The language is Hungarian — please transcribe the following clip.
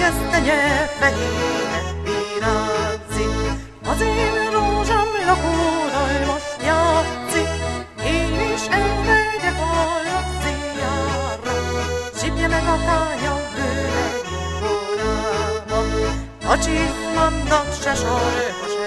gesztenye fehér virágzik. Az én rózsám lakóraj most játszik, én is elmegyek a rakziára. Csipje meg a kánya bőre, a csizmámnak se sarkos